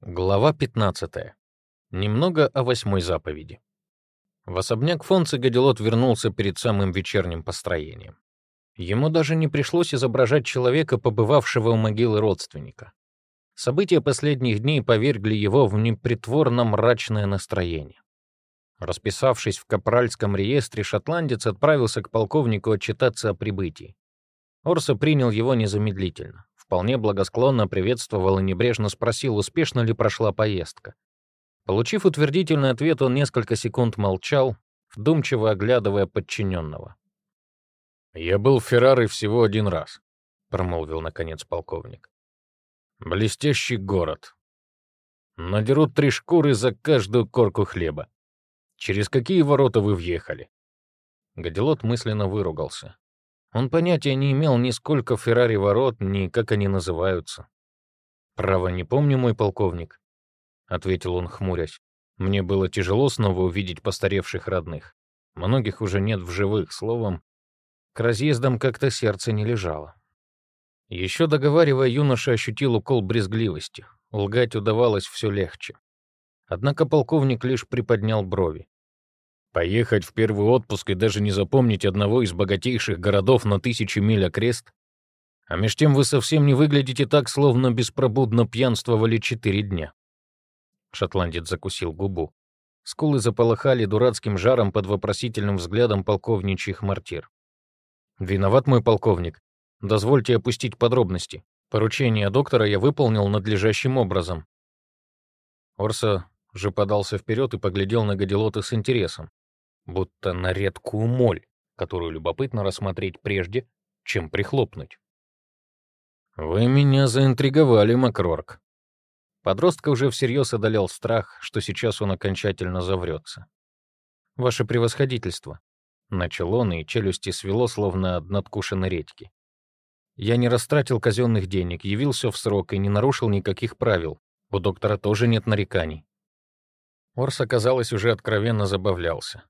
Глава 15. Немного о восьмой заповеди. В особняк Фонца Гадилот вернулся перед самым вечерним построением. Ему даже не пришлось изображать человека, побывавшего у могилы родственника. События последних дней повергли его в непритворно мрачное настроение. Расписавшись в капральском реестре, шотландец отправился к полковнику отчитаться о прибытии. Орса принял его незамедлительно вполне благосклонно приветствовал и небрежно спросил, успешно ли прошла поездка. Получив утвердительный ответ, он несколько секунд молчал, вдумчиво оглядывая подчиненного. «Я был в Ферраре всего один раз», — промолвил наконец полковник. «Блестящий город. Надерут три шкуры за каждую корку хлеба. Через какие ворота вы въехали?» Гадилот мысленно выругался. Он понятия не имел ни сколько Феррари ворот, ни как они называются. «Право, не помню, мой полковник», — ответил он, хмурясь. «Мне было тяжело снова увидеть постаревших родных. Многих уже нет в живых, словом, к разъездам как-то сердце не лежало». Еще договаривая, юноша ощутил укол брезгливости. Лгать удавалось все легче. Однако полковник лишь приподнял брови. Поехать в первый отпуск и даже не запомнить одного из богатейших городов на тысячи миль окрест? А меж тем вы совсем не выглядите так, словно беспробудно пьянствовали четыре дня. Шотландец закусил губу. Скулы заполыхали дурацким жаром под вопросительным взглядом полковничьих мартир. «Виноват мой полковник. Дозвольте опустить подробности. Поручение доктора я выполнил надлежащим образом». Орса же подался вперед и поглядел на Гадилота с интересом будто на редкую моль, которую любопытно рассмотреть прежде, чем прихлопнуть. «Вы меня заинтриговали, Макрорк». Подростка уже всерьез одолел страх, что сейчас он окончательно заврется. «Ваше превосходительство», — начал он, и челюсти свело, словно от надкушенной редьки. «Я не растратил казенных денег, явился в срок и не нарушил никаких правил. У доктора тоже нет нареканий». Орс, оказалось, уже откровенно забавлялся.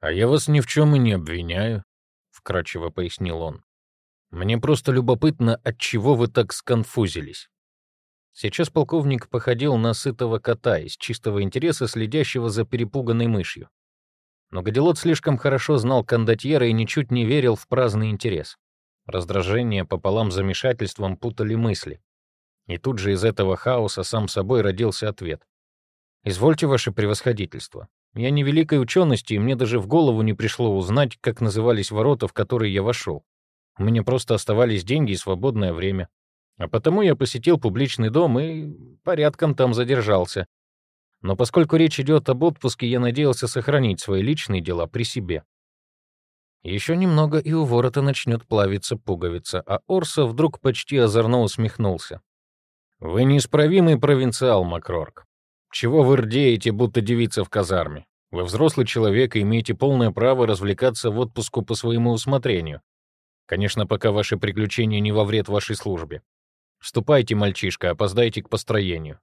«А я вас ни в чем и не обвиняю», — вкратчиво пояснил он. «Мне просто любопытно, от чего вы так сконфузились». Сейчас полковник походил на сытого кота из чистого интереса, следящего за перепуганной мышью. Но Гадилот слишком хорошо знал кондотьера и ничуть не верил в праздный интерес. Раздражение пополам замешательством путали мысли. И тут же из этого хаоса сам собой родился ответ. «Извольте, ваше превосходительство. Я не великой учености, и мне даже в голову не пришло узнать, как назывались ворота, в которые я вошел. У меня просто оставались деньги и свободное время. А потому я посетил публичный дом и порядком там задержался. Но поскольку речь идет об отпуске, я надеялся сохранить свои личные дела при себе. Еще немного, и у ворота начнет плавиться пуговица, а Орса вдруг почти озорно усмехнулся. «Вы неисправимый провинциал, Макрорк. Чего вы рдеете, будто девица в казарме? Вы взрослый человек и имеете полное право развлекаться в отпуску по своему усмотрению. Конечно, пока ваши приключения не во вред вашей службе. Ступайте, мальчишка, опоздайте к построению».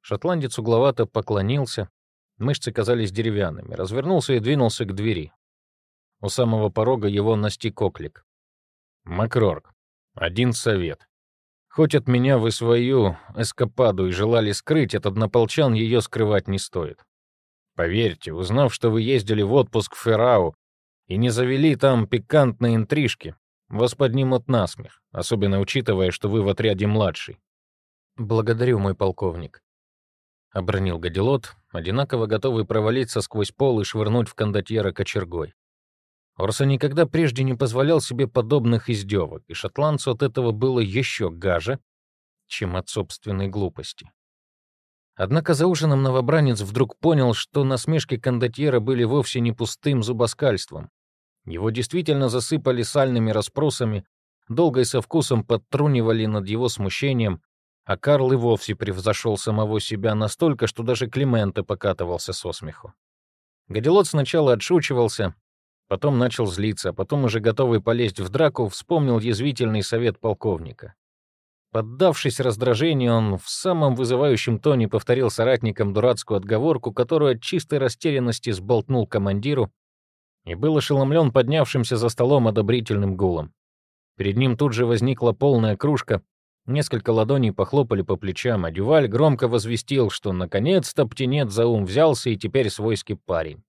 Шотландец угловато поклонился, мышцы казались деревянными, развернулся и двинулся к двери. У самого порога его настиг оклик. «Макрорк, один совет. Хоть от меня вы свою эскападу и желали скрыть, от однополчан ее скрывать не стоит. Поверьте, узнав, что вы ездили в отпуск в Феррау и не завели там пикантные интрижки, вас поднимут насмех, особенно учитывая, что вы в отряде младший. «Благодарю, мой полковник», — обронил Гадилот, одинаково готовый провалиться сквозь пол и швырнуть в кондотьера кочергой. Орса никогда прежде не позволял себе подобных издевок, и шотландцу от этого было еще гаже, чем от собственной глупости. Однако за ужином новобранец вдруг понял, что насмешки кондотьера были вовсе не пустым зубоскальством. Его действительно засыпали сальными расспросами, долго и со вкусом подтрунивали над его смущением, а Карл и вовсе превзошел самого себя настолько, что даже Климента покатывался со смеху. Гадилот сначала отшучивался, Потом начал злиться, а потом, уже готовый полезть в драку, вспомнил язвительный совет полковника. Поддавшись раздражению, он в самом вызывающем тоне повторил соратникам дурацкую отговорку, которую от чистой растерянности сболтнул командиру, и был ошеломлен поднявшимся за столом одобрительным гулом. Перед ним тут же возникла полная кружка, Несколько ладоней похлопали по плечам, а Дюваль громко возвестил, что наконец-то птенец за ум взялся и теперь свойский парень.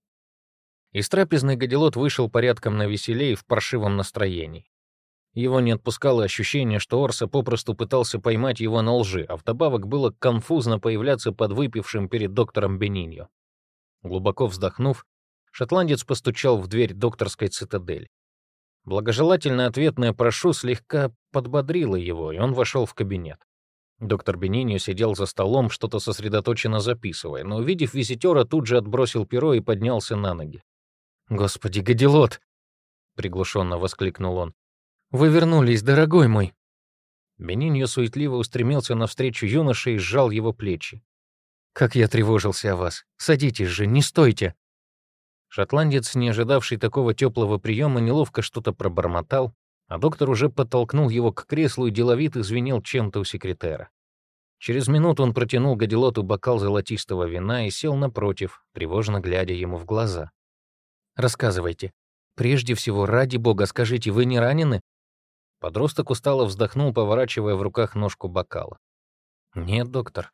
Из трапезной гадилот вышел порядком на веселее в паршивом настроении. Его не отпускало ощущение, что Орса попросту пытался поймать его на лжи, а вдобавок было конфузно появляться под выпившим перед доктором Бениньо. Глубоко вздохнув, шотландец постучал в дверь докторской цитадели. Благожелательное ответное «прошу» слегка подбодрило его, и он вошел в кабинет. Доктор Бениньо сидел за столом, что-то сосредоточенно записывая, но, увидев визитера, тут же отбросил перо и поднялся на ноги. «Господи, гадилот!» — приглушенно воскликнул он. «Вы вернулись, дорогой мой!» Бениньо суетливо устремился навстречу юноше и сжал его плечи. «Как я тревожился о вас! Садитесь же, не стойте!» Шотландец, не ожидавший такого теплого приема, неловко что-то пробормотал, а доктор уже подтолкнул его к креслу и деловито звенел чем-то у секретера. Через минуту он протянул Гадилоту бокал золотистого вина и сел напротив, тревожно глядя ему в глаза. «Рассказывайте. Прежде всего, ради бога, скажите, вы не ранены?» Подросток устало вздохнул, поворачивая в руках ножку бокала. «Нет, доктор.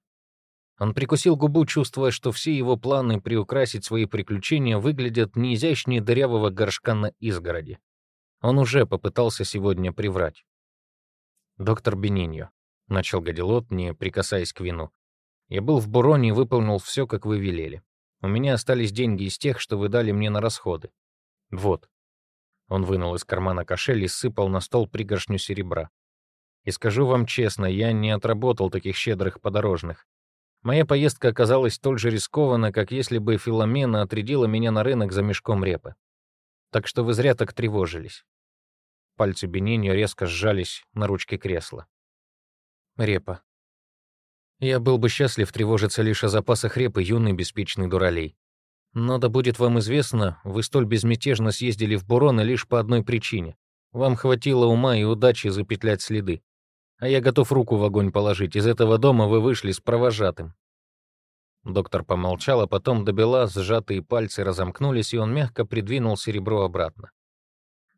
Он прикусил губу, чувствуя, что все его планы приукрасить свои приключения выглядят не изящнее дырявого горшка на изгороди. Он уже попытался сегодня приврать. «Доктор Бениньо», — начал Гадилот, не прикасаясь к вину. «Я был в Буроне и выполнил все, как вы велели. У меня остались деньги из тех, что вы дали мне на расходы. Вот». Он вынул из кармана кошель и сыпал на стол пригоршню серебра. «И скажу вам честно, я не отработал таких щедрых подорожных. Моя поездка оказалась столь же рискованна, как если бы Филомена отрядила меня на рынок за мешком репы. Так что вы зря так тревожились. Пальцы Бениньо резко сжались на ручке кресла. Репа. Я был бы счастлив тревожиться лишь о запасах репы, юный беспечный дуралей. Но да будет вам известно, вы столь безмятежно съездили в Буроны лишь по одной причине. Вам хватило ума и удачи запетлять следы. А я готов руку в огонь положить. Из этого дома вы вышли с провожатым». Доктор помолчал, а потом добила, сжатые пальцы разомкнулись, и он мягко придвинул серебро обратно.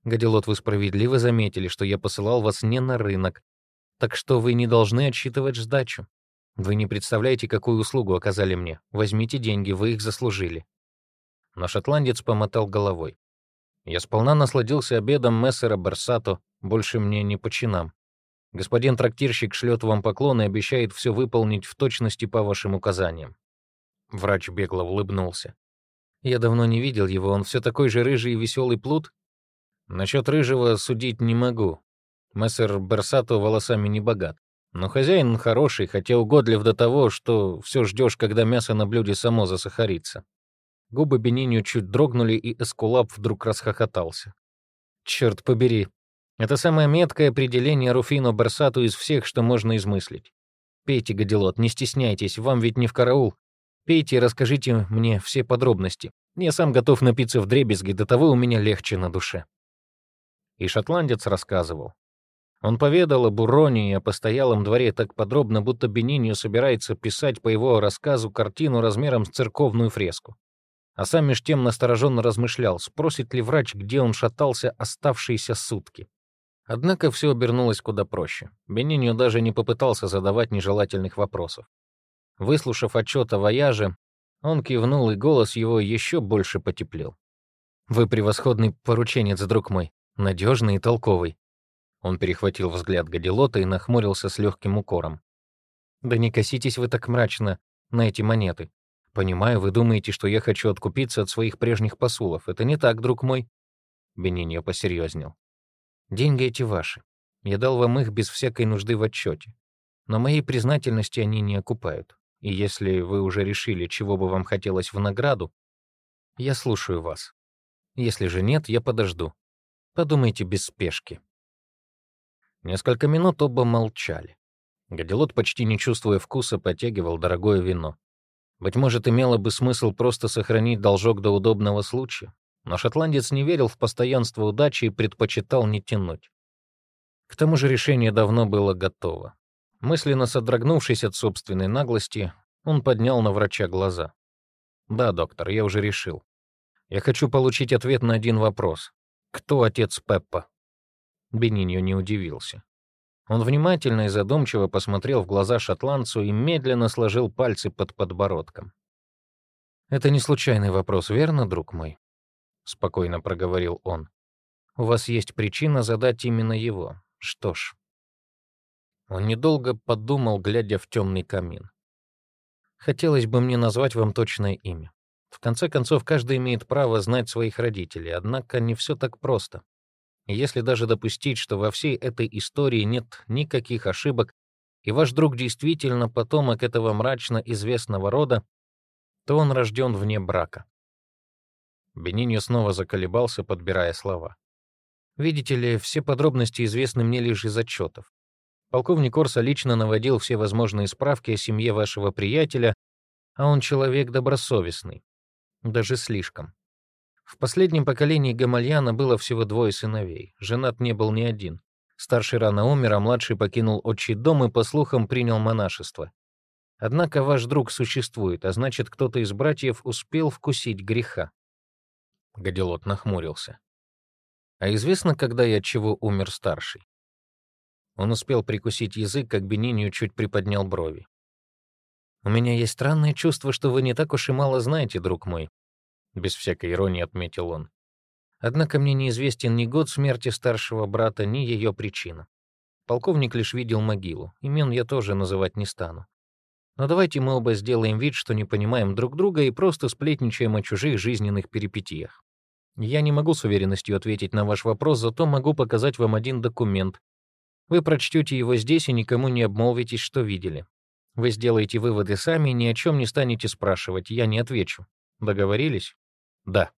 «Гадилот, вы справедливо заметили, что я посылал вас не на рынок, так что вы не должны отсчитывать сдачу. Вы не представляете, какую услугу оказали мне. Возьмите деньги, вы их заслужили». Но шотландец помотал головой. «Я сполна насладился обедом мессера Берсато, больше мне не по чинам. Господин трактирщик шлет вам поклон и обещает все выполнить в точности по вашим указаниям». Врач бегло улыбнулся. «Я давно не видел его, он все такой же рыжий и веселый плут?» «Насчет рыжего судить не могу. Мессер Берсато волосами не богат. Но хозяин хороший, хотя угодлив до того, что все ждешь, когда мясо на блюде само засахарится». Губы Бениню чуть дрогнули, и Эскулап вдруг расхохотался. «Черт побери, это самое меткое определение Руфино Барсату из всех, что можно измыслить. Пейте, гадилот, не стесняйтесь, вам ведь не в караул. Пейте и расскажите мне все подробности. Я сам готов напиться в дребезги, до того у меня легче на душе». И шотландец рассказывал. Он поведал об Уроне и о постоялом дворе так подробно, будто Бениньо собирается писать по его рассказу картину размером с церковную фреску. А сам меж тем настороженно размышлял, спросит ли врач, где он шатался оставшиеся сутки. Однако все обернулось куда проще. Бениньо даже не попытался задавать нежелательных вопросов. Выслушав отчет о вояже, он кивнул, и голос его еще больше потеплел. «Вы превосходный порученец, друг мой, надежный и толковый». Он перехватил взгляд Гадилота и нахмурился с легким укором. «Да не коситесь вы так мрачно на эти монеты. Понимаю, вы думаете, что я хочу откупиться от своих прежних посулов. Это не так, друг мой». Бениньо посерьезнел. Деньги эти ваши. Я дал вам их без всякой нужды в отчете. Но моей признательности они не окупают. И если вы уже решили, чего бы вам хотелось в награду, я слушаю вас. Если же нет, я подожду. Подумайте без спешки. Несколько минут оба молчали. Гадилот, почти не чувствуя вкуса, потягивал дорогое вино. Быть может, имело бы смысл просто сохранить должок до удобного случая, но шотландец не верил в постоянство удачи и предпочитал не тянуть. К тому же решение давно было готово. Мысленно содрогнувшись от собственной наглости, он поднял на врача глаза. «Да, доктор, я уже решил. Я хочу получить ответ на один вопрос. Кто отец Пеппа?» Бениньо не удивился. Он внимательно и задумчиво посмотрел в глаза шотландцу и медленно сложил пальцы под подбородком. «Это не случайный вопрос, верно, друг мой?» — спокойно проговорил он. «У вас есть причина задать именно его. Что ж...» Он недолго подумал, глядя в темный камин. «Хотелось бы мне назвать вам точное имя. В конце концов, каждый имеет право знать своих родителей, однако не все так просто. Если даже допустить, что во всей этой истории нет никаких ошибок, и ваш друг действительно потомок этого мрачно известного рода, то он рожден вне брака. Бениньо снова заколебался, подбирая слова. Видите ли, все подробности известны мне лишь из отчетов. Полковник Орса лично наводил все возможные справки о семье вашего приятеля, а он человек добросовестный. Даже слишком. В последнем поколении Гамальяна было всего двое сыновей. Женат не был ни один. Старший рано умер, а младший покинул отчий дом и, по слухам, принял монашество. Однако ваш друг существует, а значит, кто-то из братьев успел вкусить греха. Гадилот нахмурился. А известно, когда и от чего умер старший? Он успел прикусить язык, как Бенинию чуть приподнял брови. «У меня есть странное чувство, что вы не так уж и мало знаете, друг мой. — без всякой иронии отметил он. Однако мне неизвестен ни год смерти старшего брата, ни ее причина. Полковник лишь видел могилу, имен я тоже называть не стану. Но давайте мы оба сделаем вид, что не понимаем друг друга и просто сплетничаем о чужих жизненных перипетиях. Я не могу с уверенностью ответить на ваш вопрос, зато могу показать вам один документ. Вы прочтете его здесь и никому не обмолвитесь, что видели. Вы сделаете выводы сами и ни о чем не станете спрашивать, я не отвечу. Договорились? Да,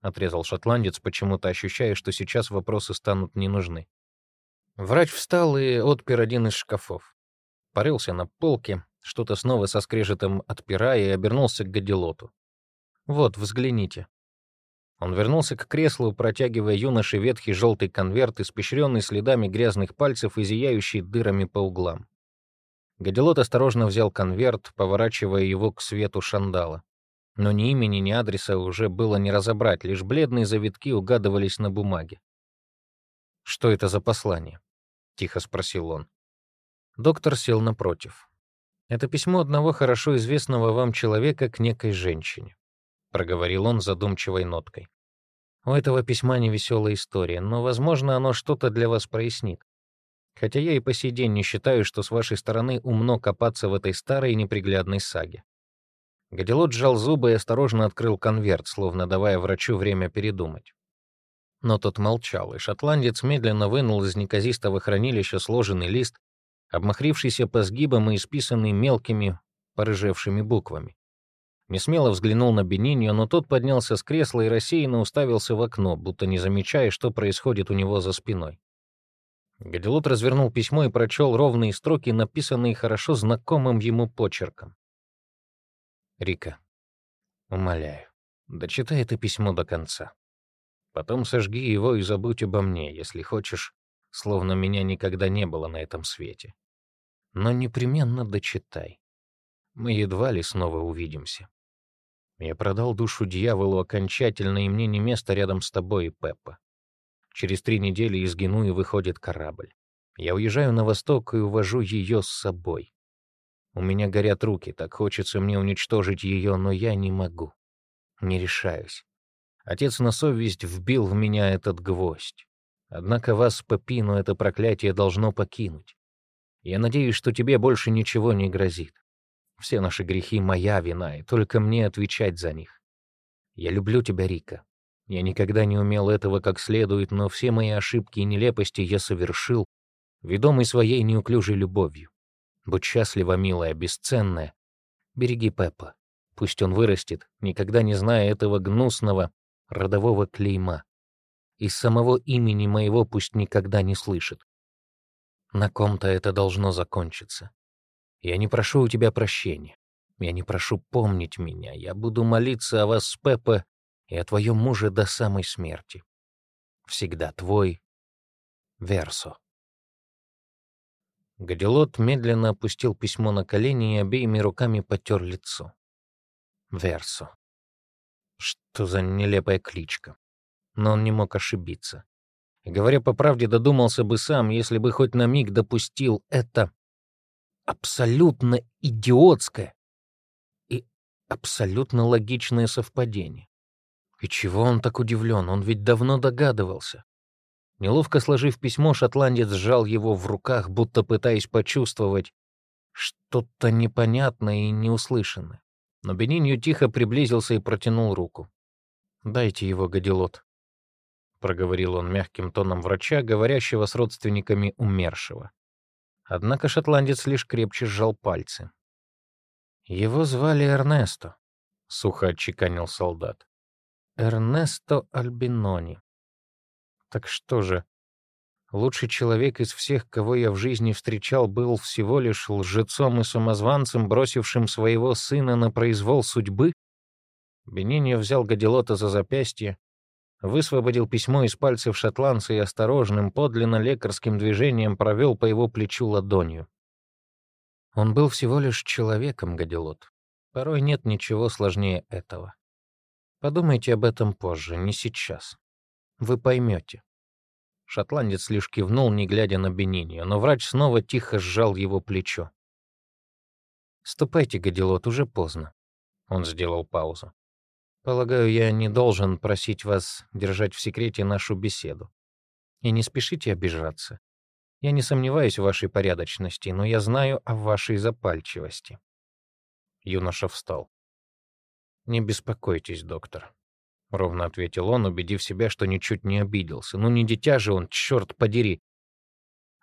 отрезал шотландец, почему-то ощущая, что сейчас вопросы станут не нужны. Врач встал и отпер один из шкафов. Порылся на полке, что-то снова со скрежетом отпирая, и обернулся к Гадилоту. «Вот, взгляните». Он вернулся к креслу, протягивая юноше ветхий желтый конверт, испещренный следами грязных пальцев и зияющий дырами по углам. Гадилот осторожно взял конверт, поворачивая его к свету шандала. Но ни имени, ни адреса уже было не разобрать, лишь бледные завитки угадывались на бумаге. «Что это за послание?» — тихо спросил он. Доктор сел напротив. «Это письмо одного хорошо известного вам человека к некой женщине», — проговорил он задумчивой ноткой. «У этого письма невеселая история, но, возможно, оно что-то для вас прояснит. Хотя я и по сей день не считаю, что с вашей стороны умно копаться в этой старой неприглядной саге. Гадилот сжал зубы и осторожно открыл конверт, словно давая врачу время передумать. Но тот молчал, и шотландец медленно вынул из неказистого хранилища сложенный лист, обмахрившийся по сгибам и исписанный мелкими, порыжевшими буквами. Несмело взглянул на Бениньо, но тот поднялся с кресла и рассеянно уставился в окно, будто не замечая, что происходит у него за спиной. Гадилот развернул письмо и прочел ровные строки, написанные хорошо знакомым ему почерком. Рика, умоляю, дочитай это письмо до конца. Потом сожги его и забудь обо мне, если хочешь, словно меня никогда не было на этом свете. Но непременно дочитай. Мы едва ли снова увидимся. Я продал душу дьяволу окончательно, и мне не место рядом с тобой и Пеппа. Через три недели изгину, и выходит корабль. Я уезжаю на восток и увожу ее с собой. У меня горят руки, так хочется мне уничтожить ее, но я не могу. Не решаюсь. Отец на совесть вбил в меня этот гвоздь. Однако вас, Пепину, это проклятие должно покинуть. Я надеюсь, что тебе больше ничего не грозит. Все наши грехи — моя вина, и только мне отвечать за них. Я люблю тебя, Рика. Я никогда не умел этого как следует, но все мои ошибки и нелепости я совершил, ведомый своей неуклюжей любовью. Будь счастлива, милая, бесценная. Береги Пеппа. Пусть он вырастет, никогда не зная этого гнусного родового клейма. Из самого имени моего пусть никогда не слышит. На ком-то это должно закончиться. Я не прошу у тебя прощения. Я не прошу помнить меня. Я буду молиться о вас с Пеппа и о твоем муже до самой смерти. Всегда твой Версо. Гадилот медленно опустил письмо на колени и обеими руками потер лицо. Версо. Что за нелепая кличка? Но он не мог ошибиться. Говоря по правде, додумался бы сам, если бы хоть на миг допустил это абсолютно идиотское и абсолютно логичное совпадение. И чего он так удивлен? Он ведь давно догадывался. Неловко сложив письмо, шотландец сжал его в руках, будто пытаясь почувствовать что-то непонятное и неуслышанное. Но Бенинью тихо приблизился и протянул руку. «Дайте его, гадилот», — проговорил он мягким тоном врача, говорящего с родственниками умершего. Однако шотландец лишь крепче сжал пальцы. «Его звали Эрнесто», — сухо отчеканил солдат. «Эрнесто Альбинони. Так что же, лучший человек из всех, кого я в жизни встречал, был всего лишь лжецом и самозванцем, бросившим своего сына на произвол судьбы? Бениньо взял Гадилота за запястье, высвободил письмо из пальцев шотландца и осторожным, подлинно лекарским движением провел по его плечу ладонью. Он был всего лишь человеком, Гадилот. Порой нет ничего сложнее этого. Подумайте об этом позже, не сейчас. Вы поймете. Шотландец лишь кивнул, не глядя на Бенинию, но врач снова тихо сжал его плечо. «Ступайте, Гадилот, уже поздно». Он сделал паузу. Полагаю, я не должен просить вас держать в секрете нашу беседу. И не спешите обижаться. Я не сомневаюсь в вашей порядочности, но я знаю о вашей запальчивости. Юноша встал. «Не беспокойтесь, доктор», — ровно ответил он, убедив себя, что ничуть не обиделся. «Ну не дитя же он, черт подери!»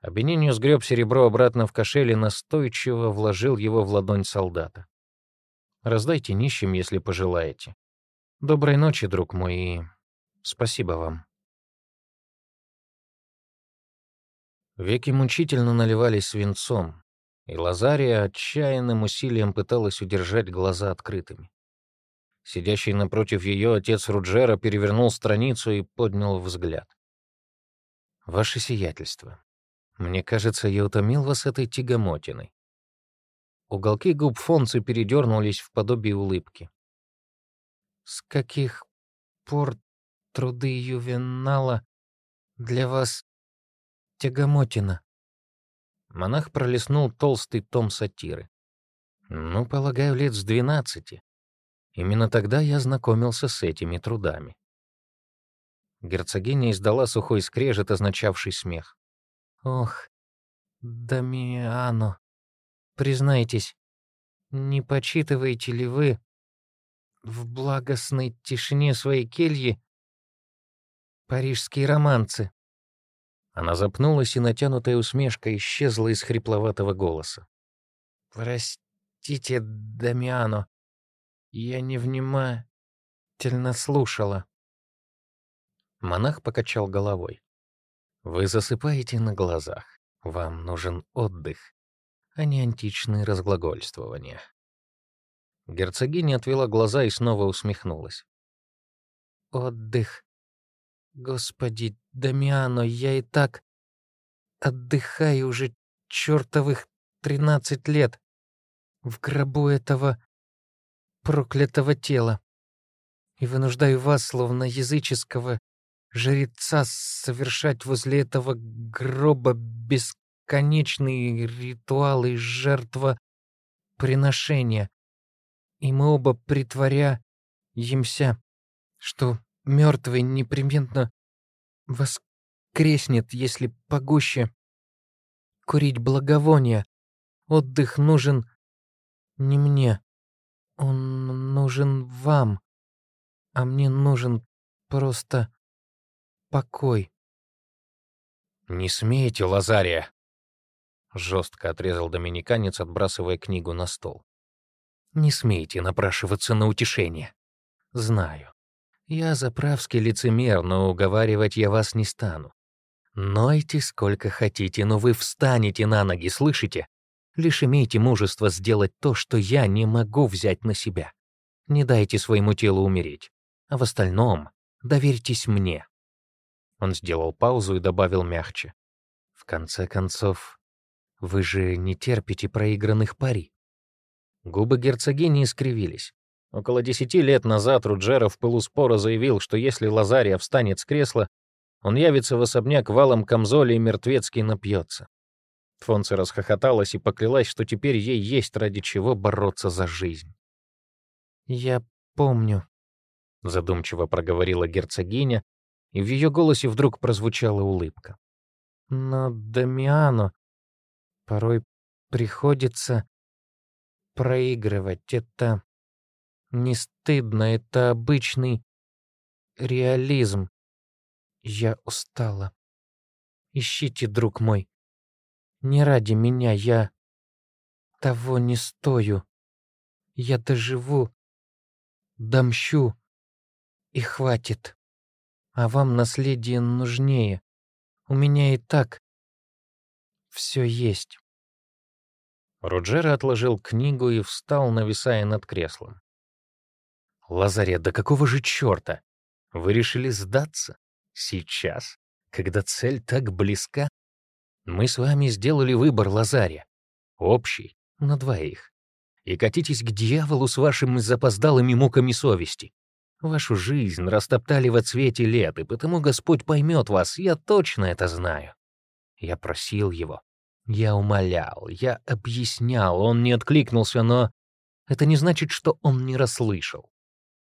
Обвинению сгреб серебро обратно в кошель и настойчиво вложил его в ладонь солдата. «Раздайте нищим, если пожелаете. Доброй ночи, друг мой, и спасибо вам. Веки мучительно наливались свинцом, и Лазария отчаянным усилием пыталась удержать глаза открытыми. Сидящий напротив ее отец Руджера перевернул страницу и поднял взгляд. «Ваше сиятельство, мне кажется, я утомил вас этой тягомотиной». Уголки губ Фонцы передернулись в подобие улыбки. С каких пор труды Ювенала для вас тягомотина? Монах пролистнул толстый том сатиры. Ну, полагаю, лет с двенадцати. Именно тогда я знакомился с этими трудами. Герцогиня издала сухой скрежет, означавший смех. «Ох, Дамиано, признайтесь, не почитываете ли вы в благостной тишине своей кельи парижские романцы. Она запнулась, и натянутая усмешка исчезла из хрипловатого голоса. «Простите, Дамиано, я невнимательно слушала». Монах покачал головой. «Вы засыпаете на глазах. Вам нужен отдых, а не античные разглагольствования». Герцогиня отвела глаза и снова усмехнулась. «Отдых. Господи, Дамиано, я и так отдыхаю уже чертовых тринадцать лет в гробу этого проклятого тела. И вынуждаю вас, словно языческого жреца, совершать возле этого гроба бесконечные ритуалы жертвоприношения. И мы оба притворяемся, что мертвый непременно воскреснет, если погуще. Курить благовония. Отдых нужен не мне, он нужен вам, а мне нужен просто покой. «Не смейте, Лазария!» — жестко отрезал доминиканец, отбрасывая книгу на стол. Не смейте напрашиваться на утешение. Знаю. Я заправский лицемер, но уговаривать я вас не стану. Нойте сколько хотите, но вы встанете на ноги, слышите? Лишь имейте мужество сделать то, что я не могу взять на себя. Не дайте своему телу умереть. А в остальном доверьтесь мне. Он сделал паузу и добавил мягче. В конце концов, вы же не терпите проигранных пари. Губы герцогини искривились. Около десяти лет назад Руджера в пылу спора заявил, что если Лазария встанет с кресла, Он явится в особняк валом камзоли и мертвецкий напьется. Фонце расхохоталась и поклялась, что теперь ей есть ради чего бороться за жизнь. «Я помню», — задумчиво проговорила герцогиня, и в ее голосе вдруг прозвучала улыбка. «Но Дамиано порой приходится проигрывать. Это не стыдно, это обычный реализм. Я устала. Ищите, друг мой. Не ради меня я того не стою. Я доживу, домщу, и хватит. А вам наследие нужнее. У меня и так все есть. Роджера отложил книгу и встал, нависая над креслом. «Лазарет, да какого же черта? Вы решили сдаться? Сейчас, когда цель так близка? Мы с вами сделали выбор, Лазаря. Общий, на двоих. И катитесь к дьяволу с вашими запоздалыми муками совести. Вашу жизнь растоптали во цвете лет, и потому Господь поймет вас, я точно это знаю. Я просил его, я умолял, я объяснял, он не откликнулся, но это не значит, что он не расслышал.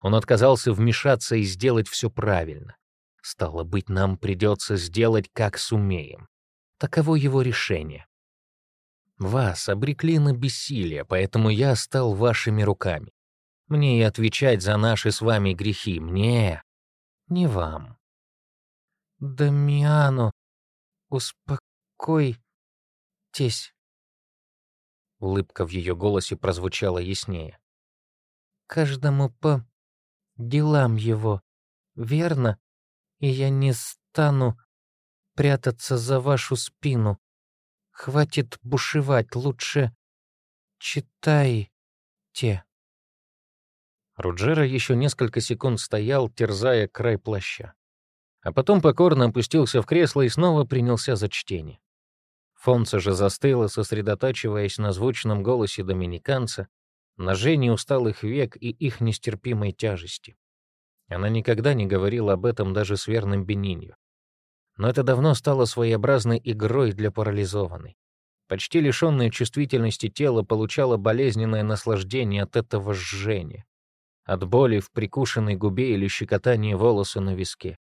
Он отказался вмешаться и сделать все правильно. Стало быть, нам придется сделать, как сумеем. Таково его решение. Вас обрекли на бессилие, поэтому я стал вашими руками. Мне и отвечать за наши с вами грехи. Мне, не вам. Дамиано, успокойтесь. Улыбка в ее голосе прозвучала яснее. Каждому по делам его, верно? И я не стану прятаться за вашу спину. Хватит бушевать, лучше читайте. Руджера еще несколько секунд стоял, терзая край плаща. А потом покорно опустился в кресло и снова принялся за чтение. Фонца же застыла, сосредотачиваясь на звучном голосе доминиканца, на жжении усталых век и их нестерпимой тяжести. Она никогда не говорила об этом даже с верным Бенинью. Но это давно стало своеобразной игрой для парализованной. Почти лишенное чувствительности тело получало болезненное наслаждение от этого жжения. От боли в прикушенной губе или щекотания волоса на виске.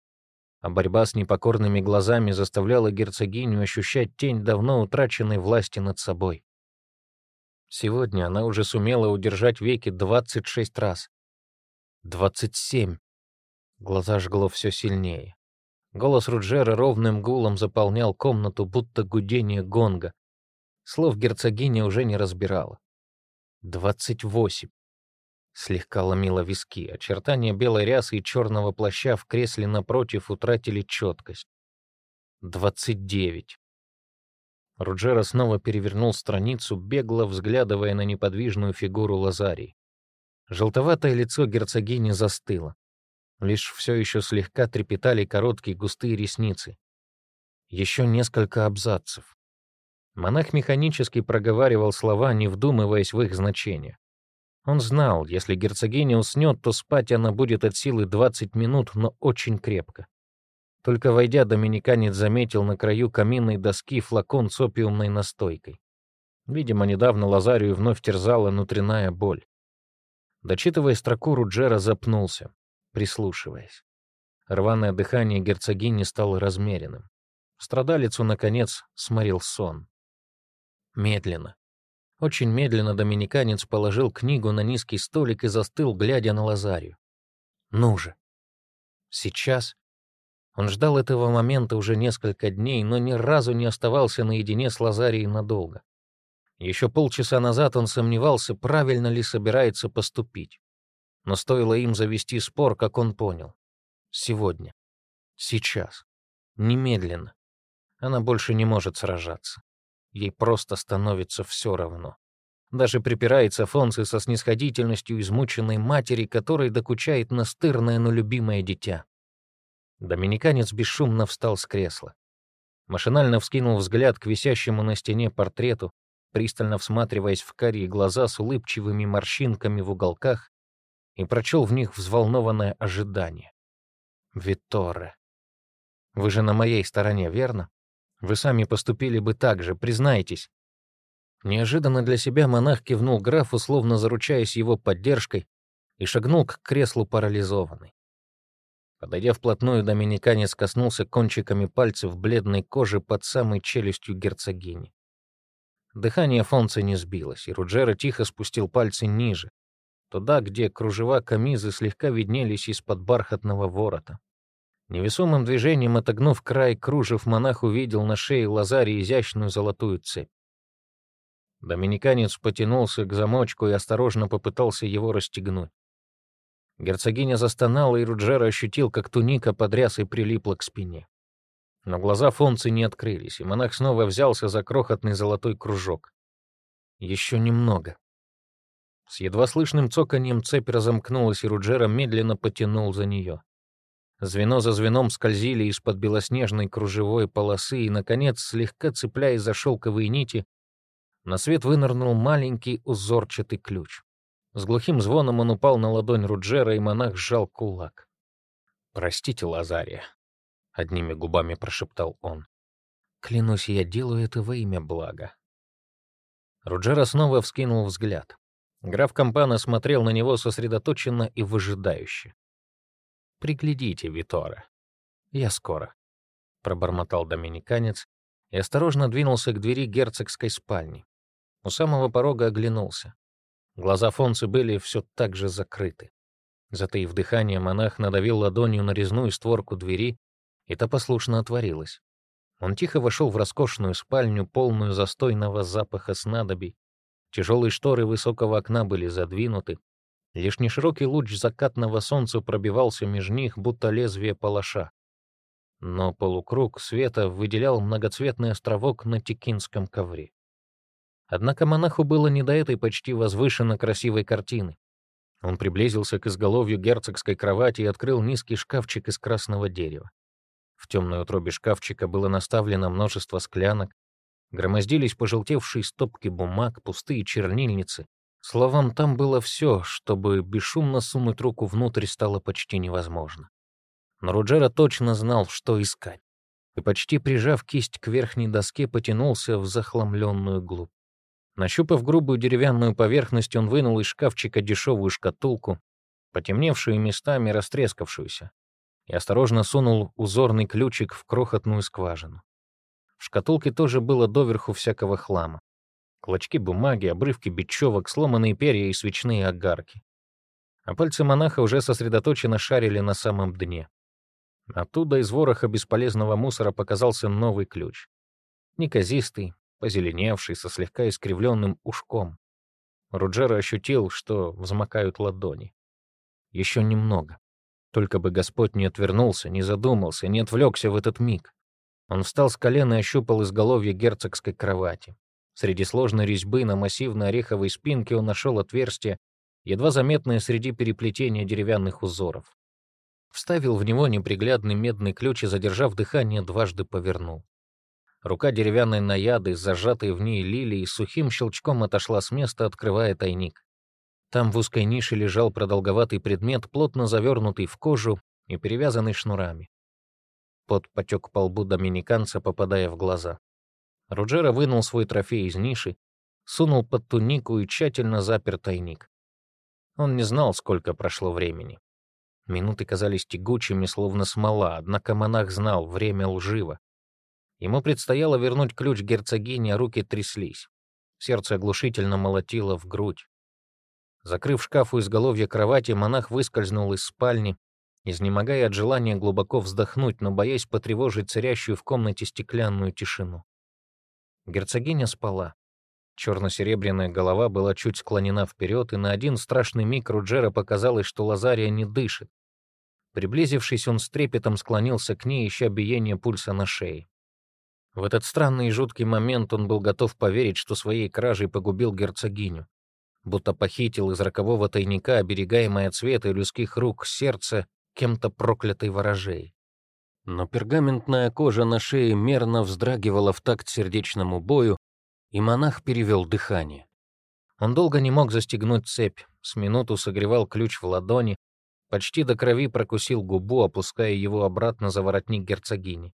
А борьба с непокорными глазами заставляла герцогиню ощущать тень давно утраченной власти над собой. Сегодня она уже сумела удержать веки 26 раз. 27. Глаза жгло все сильнее. Голос Руджера ровным гулом заполнял комнату, будто гудение гонга. Слов герцогиня уже не разбирала. Двадцать восемь. Слегка ломила виски. Очертания белой рясы и черного плаща в кресле напротив утратили четкость. Двадцать девять. Руджера снова перевернул страницу, бегло взглядывая на неподвижную фигуру Лазарии. Желтоватое лицо герцогини застыло. Лишь все еще слегка трепетали короткие густые ресницы. Еще несколько абзацев. Монах механически проговаривал слова, не вдумываясь в их значение. Он знал, если герцогиня уснет, то спать она будет от силы 20 минут, но очень крепко. Только войдя, доминиканец заметил на краю каминной доски флакон с опиумной настойкой. Видимо, недавно Лазарию вновь терзала внутренняя боль. Дочитывая строку, Руджера запнулся прислушиваясь. Рваное дыхание герцогини стало размеренным. Страдалицу, наконец, сморил сон. Медленно, очень медленно доминиканец положил книгу на низкий столик и застыл, глядя на Лазарию. Ну же. Сейчас он ждал этого момента уже несколько дней, но ни разу не оставался наедине с Лазарией надолго. Еще полчаса назад он сомневался, правильно ли собирается поступить. Но стоило им завести спор, как он понял. Сегодня. Сейчас. Немедленно. Она больше не может сражаться. Ей просто становится все равно. Даже припирается Фонси со снисходительностью измученной матери, которой докучает настырное, но любимое дитя. Доминиканец бесшумно встал с кресла. Машинально вскинул взгляд к висящему на стене портрету, пристально всматриваясь в карие глаза с улыбчивыми морщинками в уголках и прочел в них взволнованное ожидание. Виторе. Вы же на моей стороне, верно? Вы сами поступили бы так же, признайтесь. Неожиданно для себя монах кивнул графу, словно заручаясь его поддержкой, и шагнул к креслу парализованный. Подойдя вплотную, доминиканец коснулся кончиками пальцев бледной кожи под самой челюстью герцогини. Дыхание Фонца не сбилось, и Руджера тихо спустил пальцы ниже, туда, где кружева камизы слегка виднелись из-под бархатного ворота. Невесомым движением отогнув край кружев, монах увидел на шее Лазари изящную золотую цепь. Доминиканец потянулся к замочку и осторожно попытался его расстегнуть. Герцогиня застонала, и Руджера ощутил, как туника подряс и прилипла к спине. Но глаза Фонцы не открылись, и монах снова взялся за крохотный золотой кружок. Еще немного. С едва слышным цоканьем цепь разомкнулась, и Руджера медленно потянул за нее. Звено за звеном скользили из-под белоснежной кружевой полосы, и, наконец, слегка цепляясь за шелковые нити, на свет вынырнул маленький узорчатый ключ. С глухим звоном он упал на ладонь Руджера, и монах сжал кулак. «Простите, Лазария», — одними губами прошептал он. «Клянусь, я делаю это во имя блага». Руджера снова вскинул взгляд. Граф Кампана смотрел на него сосредоточенно и выжидающе. «Приглядите, Витора. Я скоро», — пробормотал доминиканец и осторожно двинулся к двери герцогской спальни. У самого порога оглянулся. Глаза Фонцы были все так же закрыты. Затаив дыхание, монах надавил ладонью на резную створку двери, и та послушно отворилась. Он тихо вошел в роскошную спальню, полную застойного запаха снадобий. Тяжелые шторы высокого окна были задвинуты. Лишь неширокий луч закатного солнца пробивался меж них, будто лезвие палаша. Но полукруг света выделял многоцветный островок на текинском ковре. Однако монаху было не до этой почти возвышенно красивой картины. Он приблизился к изголовью герцогской кровати и открыл низкий шкафчик из красного дерева. В темной утробе шкафчика было наставлено множество склянок, громоздились пожелтевшие стопки бумаг, пустые чернильницы. Словом, там было все, чтобы бесшумно сунуть руку внутрь стало почти невозможно. Но Руджера точно знал, что искать, и почти прижав кисть к верхней доске, потянулся в захламленную глубь. Нащупав грубую деревянную поверхность, он вынул из шкафчика дешевую шкатулку, потемневшую местами растрескавшуюся, и осторожно сунул узорный ключик в крохотную скважину. В шкатулке тоже было доверху всякого хлама. Клочки бумаги, обрывки бечевок, сломанные перья и свечные огарки. А пальцы монаха уже сосредоточенно шарили на самом дне. Оттуда из вороха бесполезного мусора показался новый ключ. Неказистый, позеленевший, со слегка искривленным ушком. Руджера ощутил, что взмокают ладони. Еще немного. Только бы Господь не отвернулся, не задумался, не отвлекся в этот миг. Он встал с колена и ощупал изголовье герцогской кровати. Среди сложной резьбы на массивной ореховой спинке он нашел отверстие, едва заметное среди переплетения деревянных узоров. Вставил в него неприглядный медный ключ и, задержав дыхание, дважды повернул. Рука деревянной наяды, зажатой в ней лилией, сухим щелчком отошла с места, открывая тайник. Там в узкой нише лежал продолговатый предмет, плотно завернутый в кожу и перевязанный шнурами. Под потек по лбу доминиканца, попадая в глаза. Руджера вынул свой трофей из ниши, сунул под тунику и тщательно запер тайник. Он не знал, сколько прошло времени. Минуты казались тягучими, словно смола, однако монах знал, время лживо. Ему предстояло вернуть ключ герцогине, а руки тряслись. Сердце оглушительно молотило в грудь. Закрыв шкаф у изголовья кровати, монах выскользнул из спальни, изнемогая от желания глубоко вздохнуть, но боясь потревожить царящую в комнате стеклянную тишину. Герцогиня спала. Черно-серебряная голова была чуть склонена вперед, и на один страшный миг Руджера показалось, что Лазария не дышит. Приблизившись, он с трепетом склонился к ней, ища биение пульса на шее. В этот странный и жуткий момент он был готов поверить, что своей кражей погубил герцогиню, будто похитил из рокового тайника, оберегаемое от света и людских рук, сердце кем-то проклятой ворожей. Но пергаментная кожа на шее мерно вздрагивала в такт сердечному бою, и монах перевел дыхание. Он долго не мог застегнуть цепь, с минуту согревал ключ в ладони, почти до крови прокусил губу, опуская его обратно за воротник герцогини.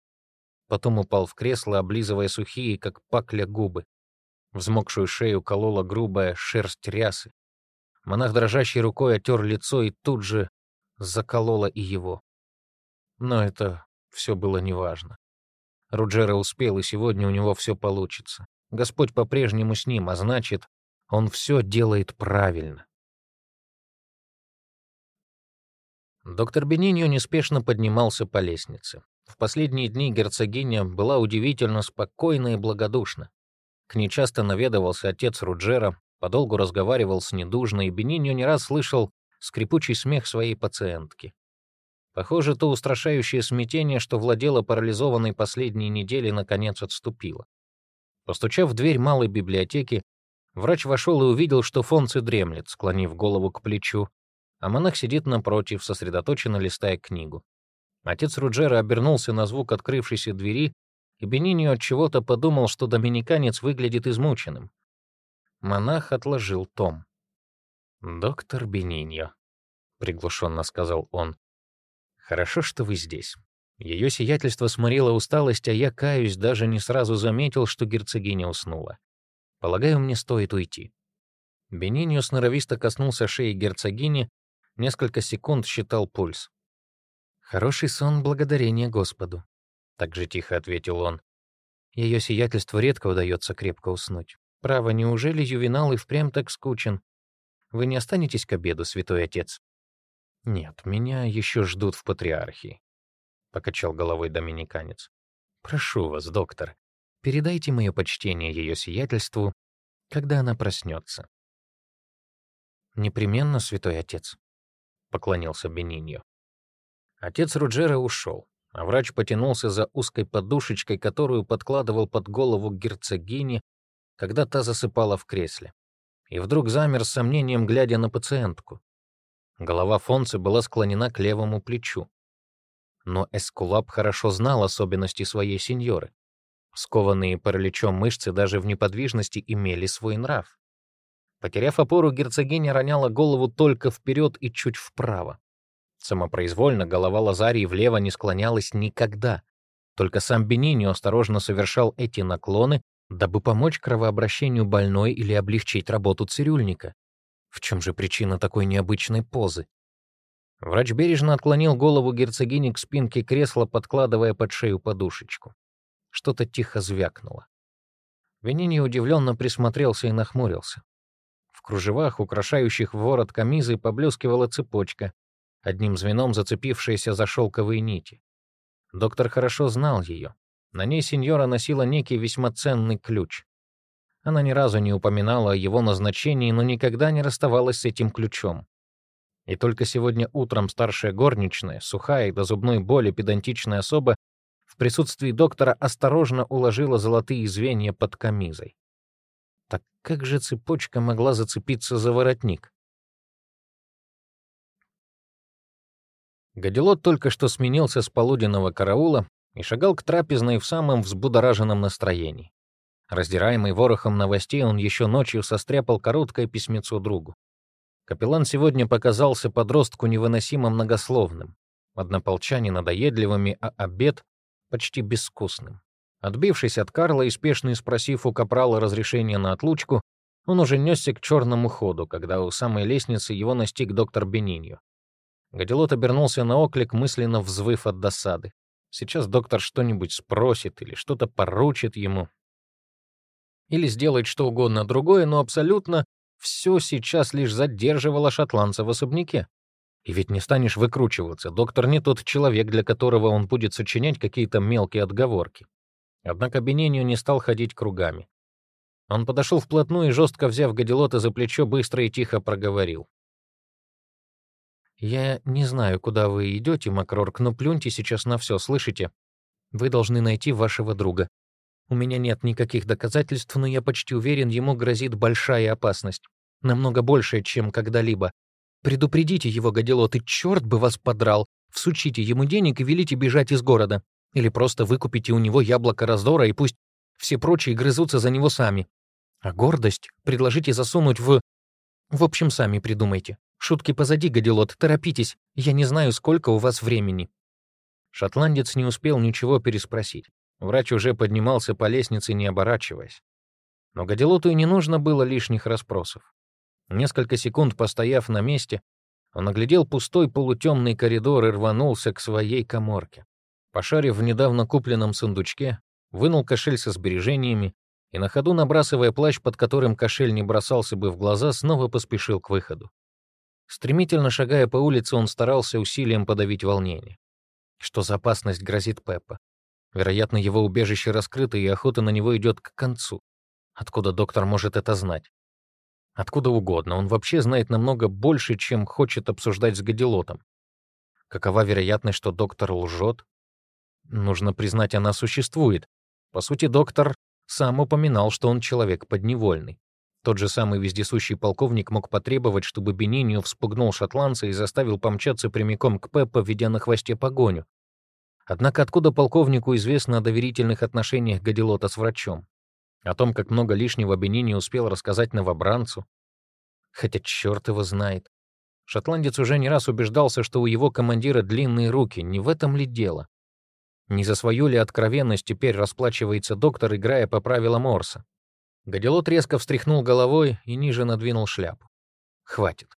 Потом упал в кресло, облизывая сухие, как пакля, губы. Взмокшую шею колола грубая шерсть рясы. Монах дрожащей рукой отер лицо и тут же заколола и его. Но это все было неважно. Руджера успел, и сегодня у него все получится. Господь по-прежнему с ним, а значит, он все делает правильно. Доктор Бениньо неспешно поднимался по лестнице. В последние дни герцогиня была удивительно спокойна и благодушна. К ней часто наведывался отец Руджера, подолгу разговаривал с недужной, и Бениньо не раз слышал скрипучий смех своей пациентки. Похоже, то устрашающее смятение, что владело парализованной последние недели, наконец отступило. Постучав в дверь малой библиотеки, врач вошел и увидел, что Фонци дремлет, склонив голову к плечу, а монах сидит напротив, сосредоточенно листая книгу. Отец Руджера обернулся на звук открывшейся двери, и Бениньо от чего-то подумал, что доминиканец выглядит измученным. Монах отложил том. «Доктор Бениньо», — приглушенно сказал он, Хорошо, что вы здесь. Ее сиятельство сморило усталость, а я, каюсь, даже не сразу заметил, что герцогиня уснула. Полагаю, мне стоит уйти. Бениньо сноровисто коснулся шеи герцогини, несколько секунд считал пульс. «Хороший сон благодарение Господу», — так же тихо ответил он. Ее сиятельство редко удается крепко уснуть. Право, неужели Ювенал и впрямь так скучен? Вы не останетесь к обеду, святой отец? «Нет, меня еще ждут в патриархии», — покачал головой доминиканец. «Прошу вас, доктор, передайте мое почтение ее сиятельству, когда она проснется». «Непременно, святой отец», — поклонился Бениньо. Отец Руджера ушел, а врач потянулся за узкой подушечкой, которую подкладывал под голову герцогини, когда та засыпала в кресле. И вдруг замер с сомнением, глядя на пациентку. Голова Фонцы была склонена к левому плечу. Но Эскулап хорошо знал особенности своей сеньоры. Скованные параличом мышцы даже в неподвижности имели свой нрав. Потеряв опору, герцогиня роняла голову только вперед и чуть вправо. Самопроизвольно голова Лазарии влево не склонялась никогда. Только сам Бениньо осторожно совершал эти наклоны, дабы помочь кровообращению больной или облегчить работу цирюльника. В чем же причина такой необычной позы? Врач бережно отклонил голову герцогини к спинке кресла, подкладывая под шею подушечку. Что-то тихо звякнуло. Венини удивленно присмотрелся и нахмурился. В кружевах, украшающих ворот камизы, поблескивала цепочка, одним звеном зацепившаяся за шелковые нити. Доктор хорошо знал ее. На ней сеньора носила некий весьма ценный ключ. Она ни разу не упоминала о его назначении, но никогда не расставалась с этим ключом. И только сегодня утром старшая горничная, сухая и до зубной боли педантичная особа, в присутствии доктора осторожно уложила золотые звенья под камизой. Так как же цепочка могла зацепиться за воротник? Гадилот только что сменился с полуденного караула и шагал к трапезной в самом взбудораженном настроении. Раздираемый ворохом новостей, он еще ночью состряпал короткое письмецо другу. Капеллан сегодня показался подростку невыносимо многословным, однополчане надоедливыми, а обед почти безвкусным. Отбившись от Карла и спешно спросив у капрала разрешения на отлучку, он уже несся к черному ходу, когда у самой лестницы его настиг доктор Бениньо. Гадилот обернулся на оклик, мысленно взвыв от досады. Сейчас доктор что-нибудь спросит или что-то поручит ему, или сделать что угодно другое, но абсолютно все сейчас лишь задерживало шотландца в особняке. И ведь не станешь выкручиваться, доктор не тот человек, для которого он будет сочинять какие-то мелкие отговорки. Однако Бенению не стал ходить кругами. Он подошел вплотную и, жестко взяв Гадилота за плечо, быстро и тихо проговорил. «Я не знаю, куда вы идете, Макрорк, но плюньте сейчас на все, слышите? Вы должны найти вашего друга. У меня нет никаких доказательств, но я почти уверен, ему грозит большая опасность. Намного большая, чем когда-либо. Предупредите его, гадилот, и черт бы вас подрал. Всучите ему денег и велите бежать из города. Или просто выкупите у него яблоко раздора, и пусть все прочие грызутся за него сами. А гордость предложите засунуть в... В общем, сами придумайте. Шутки позади, гадилот, торопитесь, я не знаю, сколько у вас времени». Шотландец не успел ничего переспросить. Врач уже поднимался по лестнице, не оборачиваясь. Но Гадилоту и не нужно было лишних расспросов. Несколько секунд постояв на месте, он оглядел пустой полутемный коридор и рванулся к своей коморке. Пошарив в недавно купленном сундучке, вынул кошель со сбережениями и на ходу, набрасывая плащ, под которым кошель не бросался бы в глаза, снова поспешил к выходу. Стремительно шагая по улице, он старался усилием подавить волнение. Что за опасность грозит Пеппа? Вероятно, его убежище раскрыто, и охота на него идет к концу. Откуда доктор может это знать? Откуда угодно. Он вообще знает намного больше, чем хочет обсуждать с Гадилотом. Какова вероятность, что доктор лжет? Нужно признать, она существует. По сути, доктор сам упоминал, что он человек подневольный. Тот же самый вездесущий полковник мог потребовать, чтобы Бенинью вспугнул шотландца и заставил помчаться прямиком к Пеппа, ведя на хвосте погоню. Однако откуда полковнику известно о доверительных отношениях Гадилота с врачом? О том, как много лишнего Бенини успел рассказать новобранцу? Хотя черт его знает. Шотландец уже не раз убеждался, что у его командира длинные руки, не в этом ли дело? Не за свою ли откровенность теперь расплачивается доктор, играя по правилам Орса? Гадилот резко встряхнул головой и ниже надвинул шляпу. Хватит.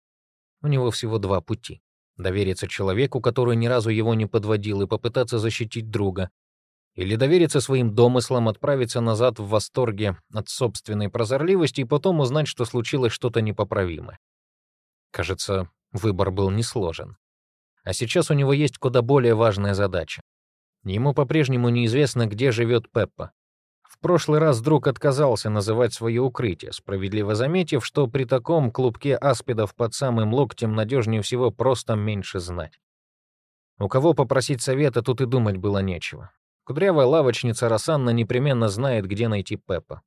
У него всего два пути довериться человеку, который ни разу его не подводил, и попытаться защитить друга, или довериться своим домыслам, отправиться назад в восторге от собственной прозорливости и потом узнать, что случилось что-то непоправимое. Кажется, выбор был несложен. А сейчас у него есть куда более важная задача. Ему по-прежнему неизвестно, где живет Пеппа. Прошлый раз друг отказался называть свое укрытие, справедливо заметив, что при таком клубке аспидов под самым локтем надежнее всего просто меньше знать. У кого попросить совета, тут и думать было нечего. Кудрявая лавочница Рассанна непременно знает, где найти Пеппа.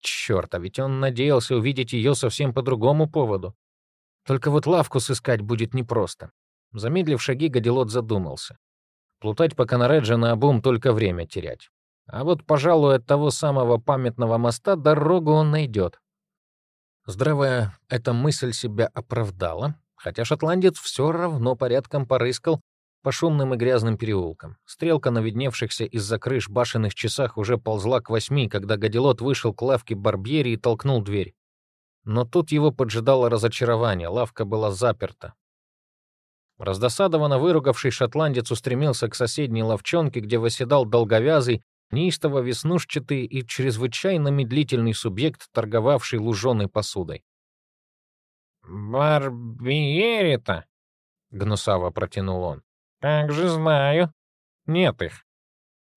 Черт, а ведь он надеялся увидеть ее совсем по другому поводу. Только вот лавку сыскать будет непросто. Замедлив шаги, Гадилот задумался. Плутать по Канареджа на обум только время терять. А вот, пожалуй, от того самого памятного моста дорогу он найдет. Здравая эта мысль себя оправдала, хотя шотландец все равно порядком порыскал по шумным и грязным переулкам. Стрелка на видневшихся из-за крыш башенных часах уже ползла к восьми, когда Гадилот вышел к лавке Барбьери и толкнул дверь. Но тут его поджидало разочарование, лавка была заперта. Раздосадованно выругавший шотландец устремился к соседней ловчонке, где восседал долговязый, неистово веснушчатый и чрезвычайно медлительный субъект, торговавший луженой посудой. «Барбиери-то?» — гнусаво протянул он. «Как же знаю. Нет их».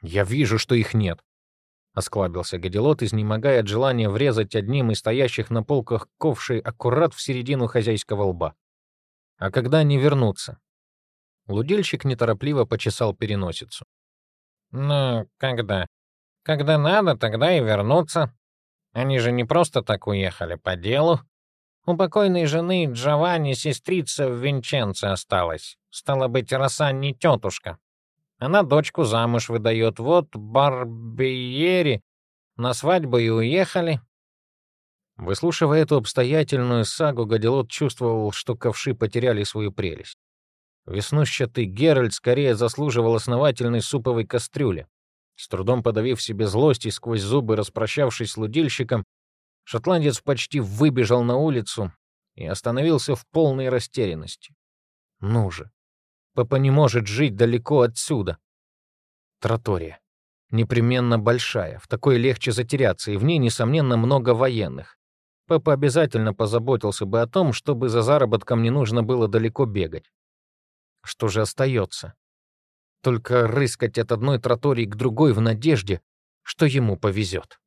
«Я вижу, что их нет», — осклабился Гадилот, изнемогая от желания врезать одним из стоящих на полках ковшей аккурат в середину хозяйского лба. «А когда они вернутся?» Лудильщик неторопливо почесал переносицу. «Ну, когда? Когда надо, тогда и вернуться. Они же не просто так уехали, по делу. У покойной жены Джованни сестрица в Винченце осталась. Стало быть, Роса тетушка. Она дочку замуж выдает. Вот Барбиери на свадьбу и уехали». Выслушивая эту обстоятельную сагу, Гадилот чувствовал, что ковши потеряли свою прелесть. Веснущатый Геральт скорее заслуживал основательной суповой кастрюли. С трудом подавив себе злость и сквозь зубы распрощавшись с лудильщиком, шотландец почти выбежал на улицу и остановился в полной растерянности. Ну же, Папа не может жить далеко отсюда. Тротория. Непременно большая, в такой легче затеряться, и в ней, несомненно, много военных. Папа обязательно позаботился бы о том, чтобы за заработком не нужно было далеко бегать. Что же остается? Только рыскать от одной тротории к другой в надежде, что ему повезет.